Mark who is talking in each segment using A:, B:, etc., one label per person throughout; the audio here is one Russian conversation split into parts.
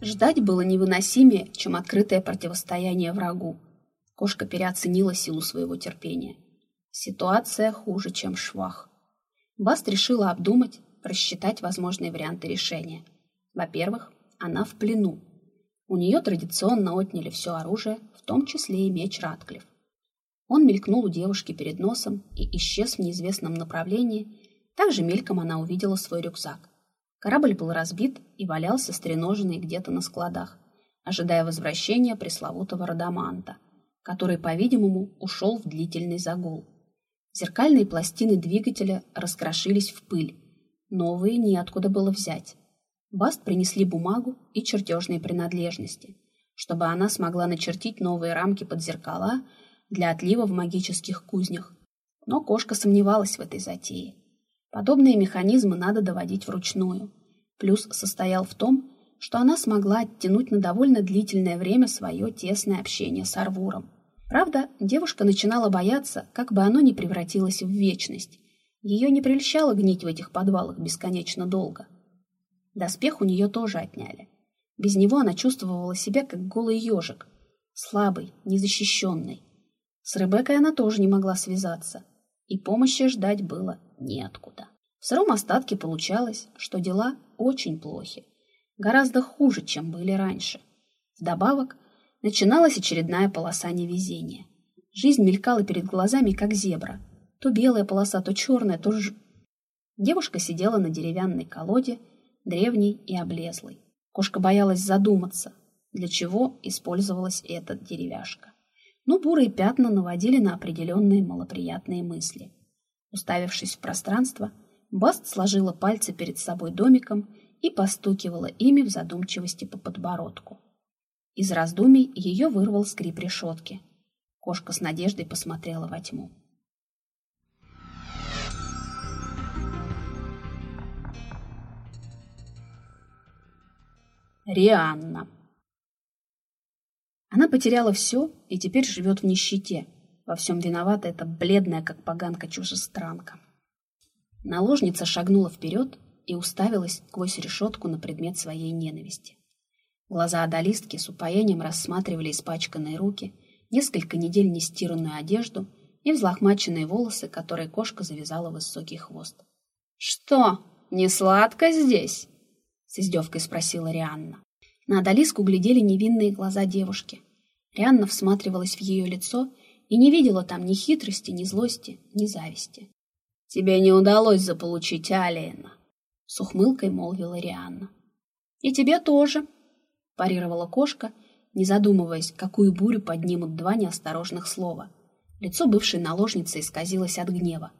A: Ждать было невыносимее, чем открытое противостояние врагу. Кошка переоценила силу своего терпения. Ситуация хуже, чем швах. Баст решила обдумать, рассчитать возможные варианты решения. Во-первых, она в плену. У нее традиционно отняли все оружие, в том числе и меч Ратклифф. Он мелькнул у девушки перед носом и исчез в неизвестном направлении. Также мельком она увидела свой рюкзак. Корабль был разбит и валялся стреноженный где-то на складах, ожидая возвращения пресловутого Радаманта, который, по-видимому, ушел в длительный загул. Зеркальные пластины двигателя раскрошились в пыль. Новые неоткуда было взять. Баст принесли бумагу и чертежные принадлежности, чтобы она смогла начертить новые рамки под зеркала для отлива в магических кузнях. Но кошка сомневалась в этой затее. Подобные механизмы надо доводить вручную. Плюс состоял в том, что она смогла оттянуть на довольно длительное время свое тесное общение с Арвуром. Правда, девушка начинала бояться, как бы оно ни превратилось в вечность. Ее не прельщало гнить в этих подвалах бесконечно долго. Доспех у нее тоже отняли. Без него она чувствовала себя как голый ежик, слабый, незащищенный. С Ребеккой она тоже не могла связаться, и помощи ждать было неоткуда. В сыром остатке получалось, что дела очень плохи, гораздо хуже, чем были раньше. Вдобавок, начиналась очередная полоса невезения. Жизнь мелькала перед глазами, как зебра. То белая полоса, то черная, то ж... Девушка сидела на деревянной колоде, древней и облезлой. Кошка боялась задуматься, для чего использовалась эта деревяшка. Но бурые пятна наводили на определенные малоприятные мысли. Уставившись в пространство, Баст сложила пальцы перед собой домиком и постукивала ими в задумчивости по подбородку. Из раздумий ее вырвал скрип решетки. Кошка с надеждой посмотрела во тьму. Рианна. Она потеряла все и теперь живет в нищете. Во всем виновата эта бледная, как поганка, чужестранка. Наложница шагнула вперед и уставилась сквозь решетку на предмет своей ненависти. Глаза одолистки с упоением рассматривали испачканные руки, несколько недель нестиранную одежду и взлохмаченные волосы, которые кошка завязала в высокий хвост. «Что, не сладко здесь?» — с издевкой спросила Рианна. На Адалиску глядели невинные глаза девушки. Рианна всматривалась в ее лицо и не видела там ни хитрости, ни злости, ни зависти. «Тебе не удалось заполучить Алиена», — с ухмылкой молвила Рианна. «И тебе тоже», — парировала кошка, не задумываясь, какую бурю поднимут два неосторожных слова. Лицо бывшей наложницы исказилось от гнева.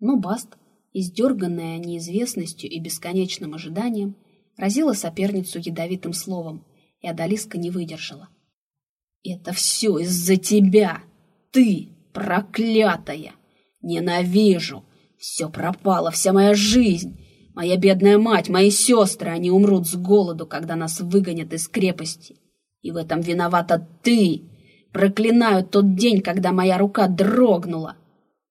A: Но Баст, издерганная неизвестностью и бесконечным ожиданием, разила соперницу ядовитым словом, и Адалиска не выдержала. «Это все из-за тебя! Ты, проклятая! Ненавижу! Все пропало, вся моя жизнь! Моя бедная мать, мои сестры, они умрут с голоду, когда нас выгонят из крепости. И в этом виновата ты! Проклинаю тот день, когда моя рука дрогнула!»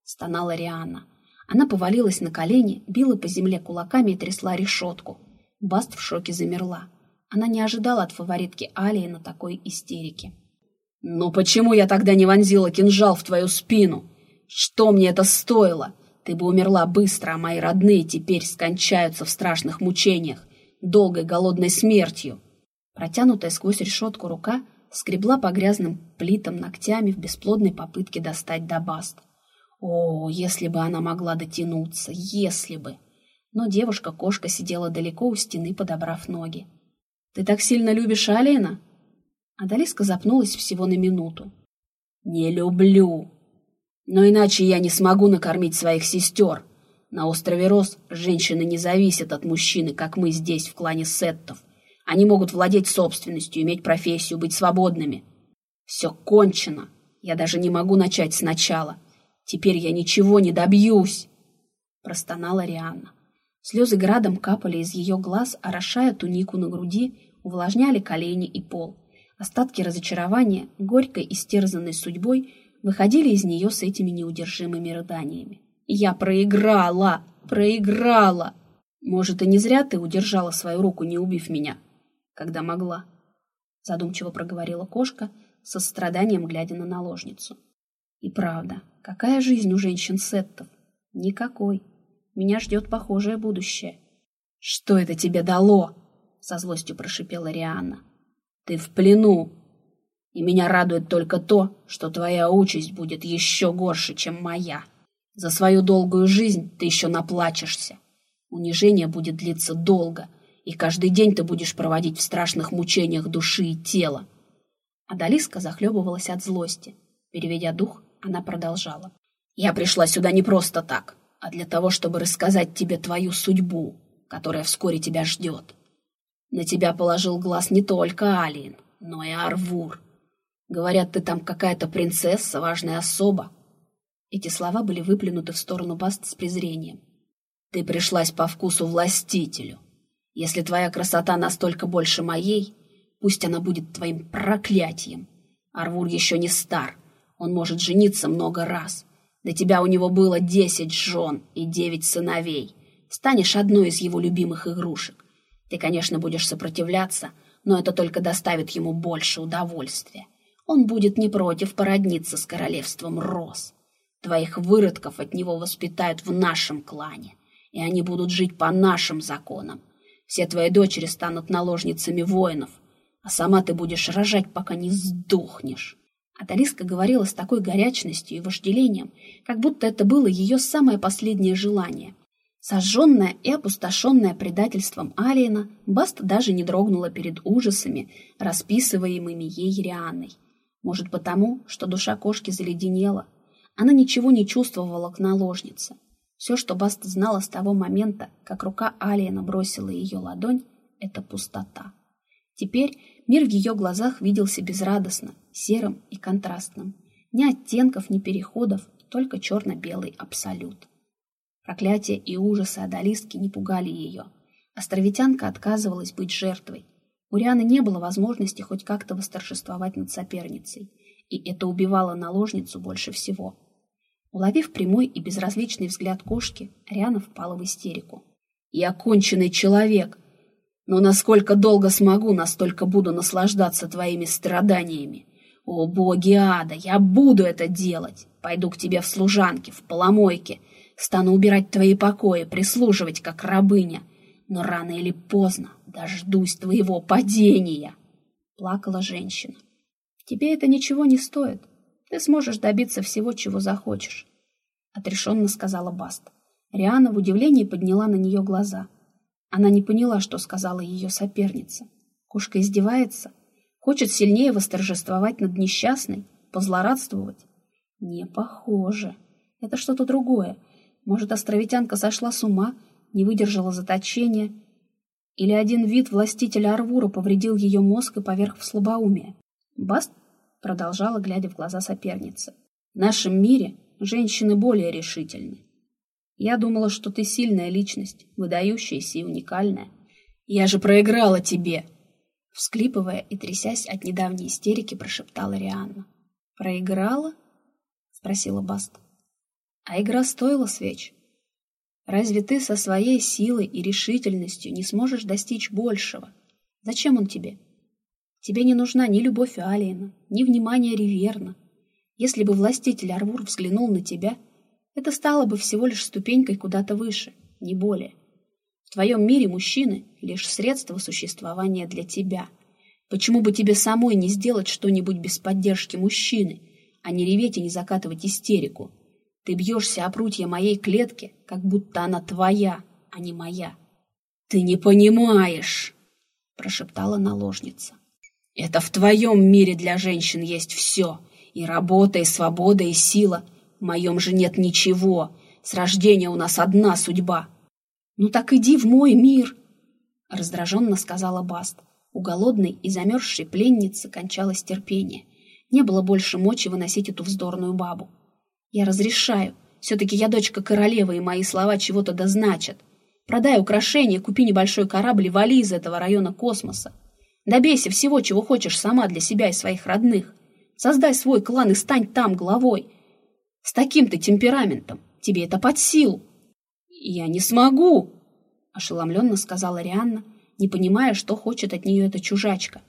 A: Стонала Риана. Она повалилась на колени, била по земле кулаками и трясла решетку. Баст в шоке замерла. Она не ожидала от фаворитки Алии на такой истерике. «Но почему я тогда не вонзила кинжал в твою спину? Что мне это стоило? Ты бы умерла быстро, а мои родные теперь скончаются в страшных мучениях, долгой голодной смертью. Протянутая сквозь решетку рука скребла по грязным плитам ногтями в бесплодной попытке достать до баст. О, если бы она могла дотянуться, если бы! Но девушка-кошка сидела далеко у стены, подобрав ноги. «Ты так сильно любишь Алина?» Адалиска запнулась всего на минуту. «Не люблю!» Но иначе я не смогу накормить своих сестер. На острове Рос женщины не зависят от мужчины, как мы здесь, в клане Сеттов. Они могут владеть собственностью, иметь профессию, быть свободными. Все кончено. Я даже не могу начать сначала. Теперь я ничего не добьюсь. Простонала Рианна. Слезы градом капали из ее глаз, орошая тунику на груди, увлажняли колени и пол. Остатки разочарования, горькой истерзанной судьбой, выходили из нее с этими неудержимыми рыданиями. «Я проиграла! Проиграла! Может, и не зря ты удержала свою руку, не убив меня?» когда могла. Задумчиво проговорила кошка, со страданием глядя на наложницу. И правда, какая жизнь у женщин-сеттов? Никакой. Меня ждет похожее будущее. Что это тебе дало? Со злостью прошипела Рианна. Ты в плену. И меня радует только то, что твоя участь будет еще горше, чем моя. За свою долгую жизнь ты еще наплачешься. Унижение будет длиться долго, и каждый день ты будешь проводить в страшных мучениях души и тела. Адалиска захлебывалась от злости. Переведя дух, она продолжала. «Я пришла сюда не просто так, а для того, чтобы рассказать тебе твою судьбу, которая вскоре тебя ждет. На тебя положил глаз не только Алиен, но и Арвур. Говорят, ты там какая-то принцесса, важная особа». Эти слова были выплюнуты в сторону Баст с презрением. «Ты пришлась по вкусу властителю. Если твоя красота настолько больше моей, Пусть она будет твоим проклятием. Арвур еще не стар. Он может жениться много раз. До тебя у него было десять жен и девять сыновей. Станешь одной из его любимых игрушек. Ты, конечно, будешь сопротивляться, но это только доставит ему больше удовольствия. Он будет не против породниться с королевством роз. Твоих выродков от него воспитают в нашем клане, и они будут жить по нашим законам. Все твои дочери станут наложницами воинов, а сама ты будешь рожать, пока не сдохнешь. Аталиска говорила с такой горячностью и вожделением, как будто это было ее самое последнее желание. Сожженная и опустошенная предательством Алиена, Баста даже не дрогнула перед ужасами, расписываемыми ей Рианой. Может, потому, что душа кошки заледенела. Она ничего не чувствовала к наложнице. Все, что Баста знала с того момента, как рука Алиена бросила ее ладонь, — это пустота. Теперь мир в ее глазах виделся безрадостно, серым и контрастным. Ни оттенков, ни переходов, только черно-белый абсолют. Проклятие и ужасы Адалистки не пугали ее. Островитянка отказывалась быть жертвой. У Рианы не было возможности хоть как-то восторжествовать над соперницей, и это убивало наложницу больше всего. Уловив прямой и безразличный взгляд кошки, Риана впала в истерику. «Я конченый человек!» Но насколько долго смогу, настолько буду наслаждаться твоими страданиями. О, боги ада, я буду это делать. Пойду к тебе в служанке, в поломойке, стану убирать твои покои, прислуживать, как рабыня. Но рано или поздно дождусь твоего падения. Плакала женщина. Тебе это ничего не стоит. Ты сможешь добиться всего, чего захочешь. Отрешенно сказала Баст. Риана в удивлении подняла на нее глаза — она не поняла, что сказала ее соперница. Кошка издевается? Хочет сильнее восторжествовать над несчастной? Позлорадствовать? Не похоже. Это что-то другое. Может, островитянка сошла с ума, не выдержала заточения? Или один вид властителя Арвура повредил ее мозг и поверх в слабоумие? Баст продолжала, глядя в глаза соперницы. В нашем мире женщины более решительны. Я думала, что ты сильная личность, выдающаяся и уникальная. Я же проиграла тебе!» Всклипывая и трясясь от недавней истерики, прошептала Рианна. «Проиграла?» — спросила Баст. «А игра стоила свеч. Разве ты со своей силой и решительностью не сможешь достичь большего? Зачем он тебе? Тебе не нужна ни любовь Алиена, ни внимание Риверна. Если бы властитель Арвур взглянул на тебя — это стало бы всего лишь ступенькой куда-то выше, не более. В твоем мире мужчины — лишь средство существования для тебя. Почему бы тебе самой не сделать что-нибудь без поддержки мужчины, а не реветь и не закатывать истерику? Ты бьешься о прутья моей клетки, как будто она твоя, а не моя. «Ты не понимаешь!» — прошептала наложница. «Это в твоем мире для женщин есть все. И работа, и свобода, и сила — в моем же нет ничего. С рождения у нас одна судьба. Ну так иди в мой мир, раздраженно сказала Баст. У голодной и замерзшей пленницы кончалось терпение. Не было больше мочи выносить эту вздорную бабу. Я разрешаю. Все-таки я дочка королевы, и мои слова чего-то да значат. Продай украшения, купи небольшой корабль и вали из этого района космоса. Добейся всего, чего хочешь сама для себя и своих родных. Создай свой клан и стань там главой. С таким-то темпераментом тебе это под силу. Я не смогу, ошеломленно сказала Рианна, не понимая, что хочет от нее эта чужачка.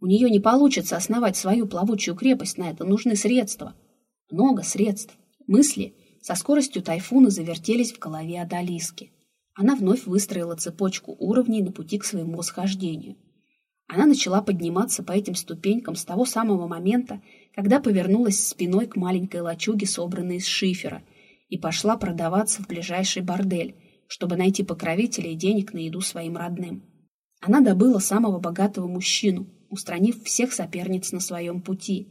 A: У нее не получится основать свою плавучую крепость, на это нужны средства. Много средств. Мысли со скоростью тайфуна завертелись в голове Адалиски. Она вновь выстроила цепочку уровней на пути к своему восхождению. Она начала подниматься по этим ступенькам с того самого момента, когда повернулась спиной к маленькой лачуге, собранной из шифера, и пошла продаваться в ближайший бордель, чтобы найти покровителя и денег на еду своим родным. Она добыла самого богатого мужчину, устранив всех соперниц на своем пути.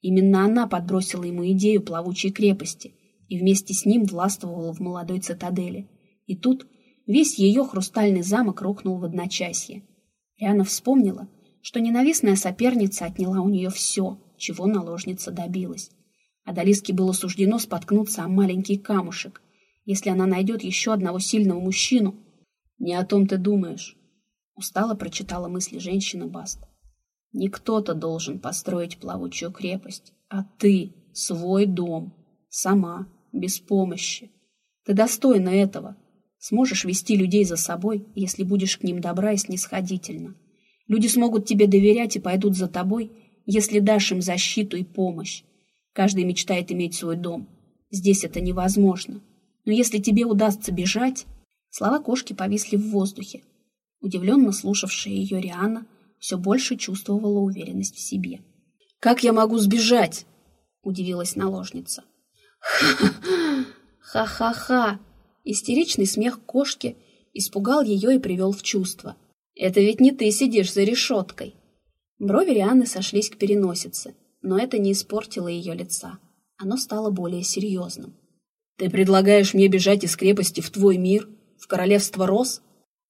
A: Именно она подбросила ему идею плавучей крепости и вместе с ним властвовала в молодой цитадели. И тут весь ее хрустальный замок рухнул в одночасье. Риана вспомнила, что ненавистная соперница отняла у нее все, чего наложница добилась. Адалиске было суждено споткнуться о маленький камушек. Если она найдет еще одного сильного мужчину... Не о том ты думаешь. Устало прочитала мысли женщины Баст. Не кто-то должен построить плавучую крепость, а ты, свой дом, сама, без помощи. Ты достойна этого, Сможешь вести людей за собой, если будешь к ним добра и снисходительно. Люди смогут тебе доверять и пойдут за тобой, если дашь им защиту и помощь. Каждый мечтает иметь свой дом. Здесь это невозможно. Но если тебе удастся бежать... Слова кошки повисли в воздухе. Удивленно слушавшая ее Риана все больше чувствовала уверенность в себе. «Как я могу сбежать?» — удивилась наложница. «Ха-ха-ха!» Истеричный смех кошки испугал ее и привел в чувство. «Это ведь не ты сидишь за решеткой!» Брови Рианы сошлись к переносице, но это не испортило ее лица. Оно стало более серьезным. «Ты предлагаешь мне бежать из крепости в твой мир, в королевство Рос?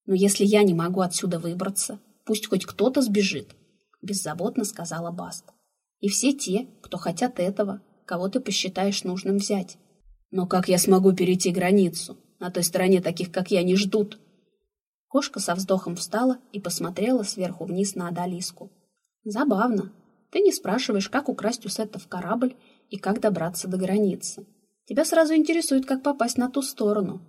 A: Но если я не могу отсюда выбраться, пусть хоть кто-то сбежит», — беззаботно сказала Баст. «И все те, кто хотят этого, кого ты посчитаешь нужным взять». «Но как я смогу перейти границу?» На той стороне таких, как я, не ждут. Кошка со вздохом встала и посмотрела сверху вниз на Адалиску. Забавно. Ты не спрашиваешь, как украсть у Сетта в корабль и как добраться до границы. Тебя сразу интересует, как попасть на ту сторону.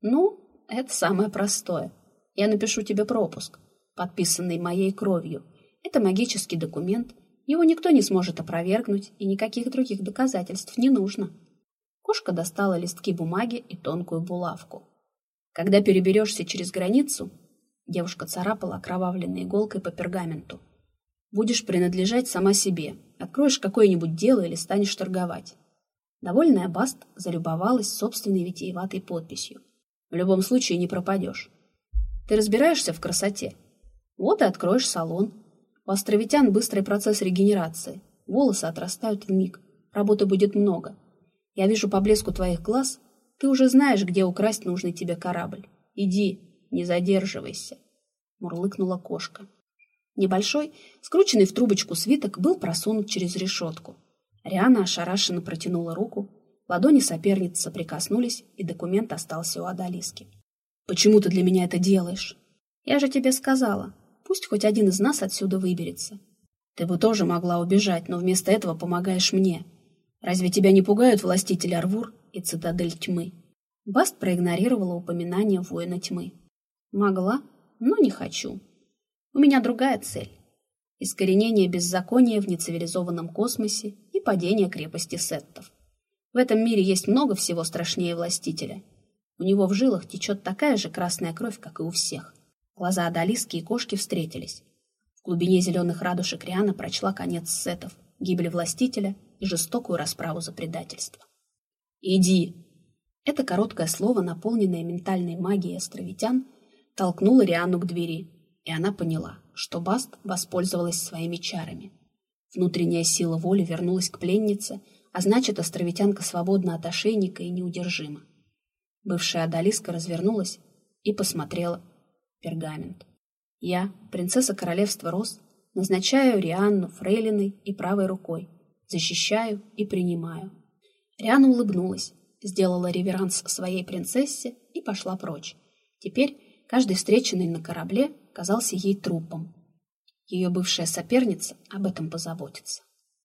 A: Ну, это самое простое. Я напишу тебе пропуск, подписанный моей кровью. Это магический документ. Его никто не сможет опровергнуть, и никаких других доказательств не нужно. Кошка достала листки бумаги и тонкую булавку. Когда переберешься через границу, девушка царапала окровавленной иголкой по пергаменту. Будешь принадлежать сама себе, откроешь какое-нибудь дело или станешь торговать. Довольная Баст залюбовалась собственной витиеватой подписью. В любом случае не пропадешь. Ты разбираешься в красоте? Вот и откроешь салон. У островитян быстрый процесс регенерации. Волосы отрастают в миг. Работы будет много. Я вижу по блеску твоих глаз, ты уже знаешь, где украсть нужный тебе корабль. Иди, не задерживайся, — мурлыкнула кошка. Небольшой, скрученный в трубочку свиток был просунут через решетку. Риана ошарашенно протянула руку, ладони соперницы соприкоснулись, и документ остался у Адалиски. «Почему ты для меня это делаешь?» «Я же тебе сказала, пусть хоть один из нас отсюда выберется. Ты бы тоже могла убежать, но вместо этого помогаешь мне. Разве тебя не пугают властитель Арвур и цитадель тьмы? Баст проигнорировала упоминание воина тьмы. Могла, но не хочу. У меня другая цель. Искоренение беззакония в нецивилизованном космосе и падение крепости сеттов. В этом мире есть много всего страшнее властителя. У него в жилах течет такая же красная кровь, как и у всех. Глаза Адалиски и кошки встретились. В глубине зеленых радужек Риана прочла конец сетов, гибель властителя и жестокую расправу за предательство. «Иди!» Это короткое слово, наполненное ментальной магией островитян, толкнуло Риану к двери, и она поняла, что Баст воспользовалась своими чарами. Внутренняя сила воли вернулась к пленнице, а значит, островитянка свободна от ошейника и неудержима. Бывшая Адалиска развернулась и посмотрела пергамент. Я, принцесса королевства Рос, назначаю Рианну фрейлиной и правой рукой, защищаю и принимаю. Риана улыбнулась, сделала реверанс своей принцессе и пошла прочь. Теперь каждый встреченный на корабле казался ей трупом. Ее бывшая соперница об этом позаботится.